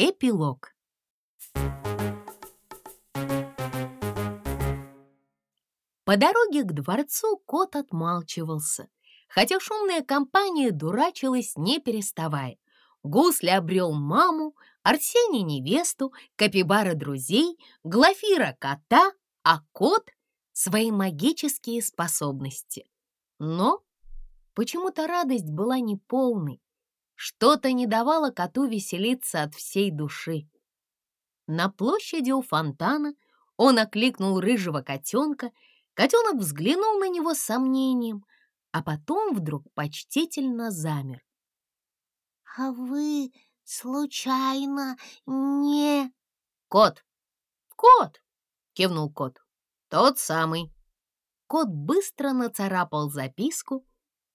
Эпилог По дороге к дворцу кот отмалчивался, хотя шумная компания дурачилась, не переставая. Гусли обрел маму, Арсений невесту, Капибара друзей, Глафира кота, а кот — свои магические способности. Но почему-то радость была неполной. Что-то не давало коту веселиться от всей души. На площади у фонтана он окликнул рыжего котенка — Котенок взглянул на него с сомнением, а потом вдруг почтительно замер. «А вы, случайно, не...» «Кот! Кот!» — кивнул кот. «Тот самый!» Кот быстро нацарапал записку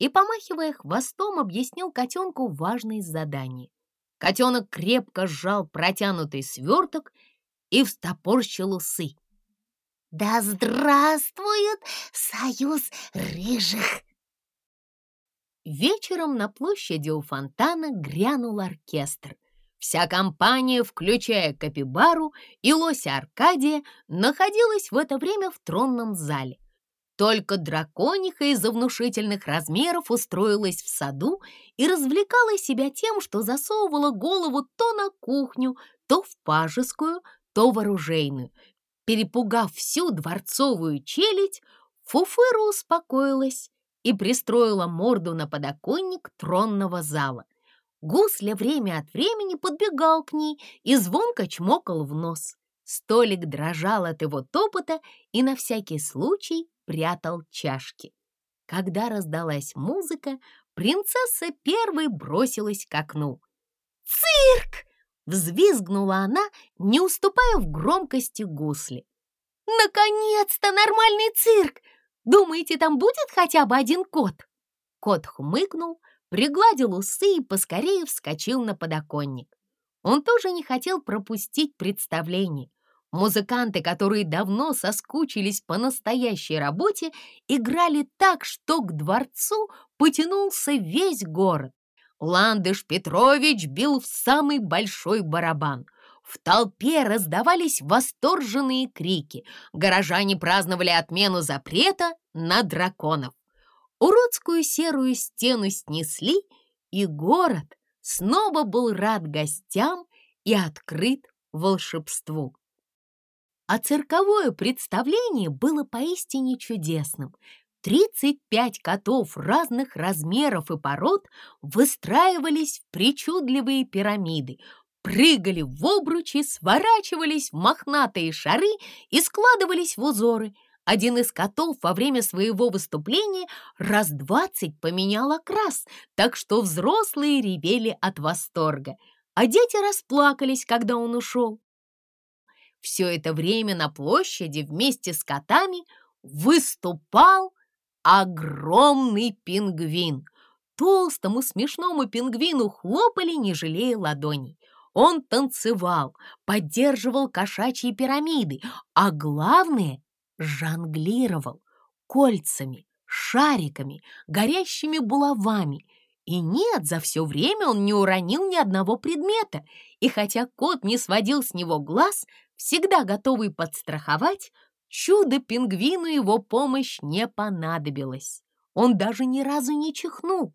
и, помахивая хвостом, объяснил котенку важное задание. Котенок крепко сжал протянутый сверток и встопорщил усы. Да здравствует союз рыжих! Вечером на площади у фонтана грянул оркестр. Вся компания, включая Капибару и Лося Аркадия, находилась в это время в тронном зале. Только дракониха из-за внушительных размеров устроилась в саду и развлекала себя тем, что засовывала голову то на кухню, то в пажескую, то в оружейную, Перепугав всю дворцовую челядь, Фуфыра успокоилась и пристроила морду на подоконник тронного зала. Гусля время от времени подбегал к ней и звонко чмокал в нос. Столик дрожал от его топота и на всякий случай прятал чашки. Когда раздалась музыка, принцесса первой бросилась к окну. «Цирк!» Взвизгнула она, не уступая в громкости гусли. «Наконец-то нормальный цирк! Думаете, там будет хотя бы один кот?» Кот хмыкнул, пригладил усы и поскорее вскочил на подоконник. Он тоже не хотел пропустить представление. Музыканты, которые давно соскучились по настоящей работе, играли так, что к дворцу потянулся весь город. Ландыш Петрович бил в самый большой барабан. В толпе раздавались восторженные крики. Горожане праздновали отмену запрета на драконов. Уродскую серую стену снесли, и город снова был рад гостям и открыт волшебству. А цирковое представление было поистине чудесным. 35 котов разных размеров и пород выстраивались в причудливые пирамиды, прыгали в обручи, сворачивались в мохнатые шары и складывались в узоры. Один из котов во время своего выступления раз двадцать поменял окрас, так что взрослые ревели от восторга, а дети расплакались, когда он ушел. Все это время на площади вместе с котами выступал огромный пингвин. Толстому смешному пингвину хлопали, не жалея ладоней. Он танцевал, поддерживал кошачьи пирамиды, а главное — жонглировал кольцами, шариками, горящими булавами. И нет, за все время он не уронил ни одного предмета, и хотя кот не сводил с него глаз, всегда готовый подстраховать, Чудо-пингвину его помощь не понадобилась. Он даже ни разу не чихнул.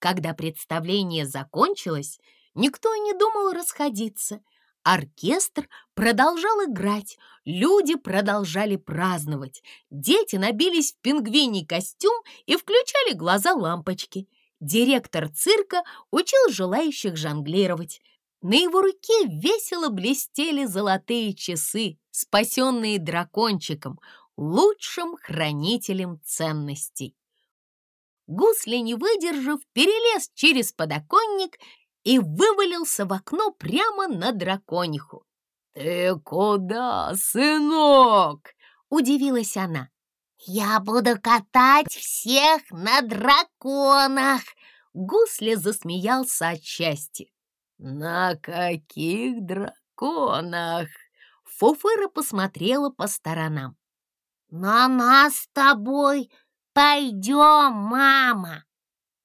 Когда представление закончилось, никто не думал расходиться. Оркестр продолжал играть, люди продолжали праздновать. Дети набились в пингвиний костюм и включали глаза лампочки. Директор цирка учил желающих жонглировать. На его руке весело блестели золотые часы, спасенные дракончиком, лучшим хранителем ценностей. Гусли, не выдержав, перелез через подоконник и вывалился в окно прямо на дракониху. «Ты куда, сынок?» — удивилась она. «Я буду катать всех на драконах!» Гусли засмеялся от счастья. «На каких драконах?» Фуфыра посмотрела по сторонам. «На нас с тобой пойдем, мама!»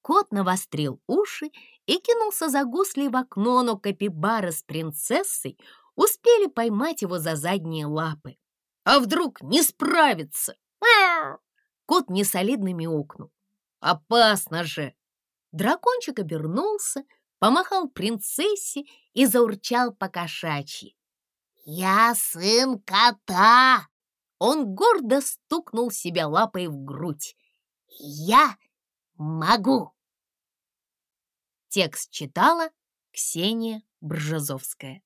Кот навострил уши и кинулся за гуслей в окно, но капибара с принцессой успели поймать его за задние лапы. А вдруг не справится? Кот несолидно мяукнул. Опасно же! Дракончик обернулся, помахал принцессе и заурчал по кошачьи. «Я сын кота!» Он гордо стукнул себя лапой в грудь. «Я могу!» Текст читала Ксения Бржазовская.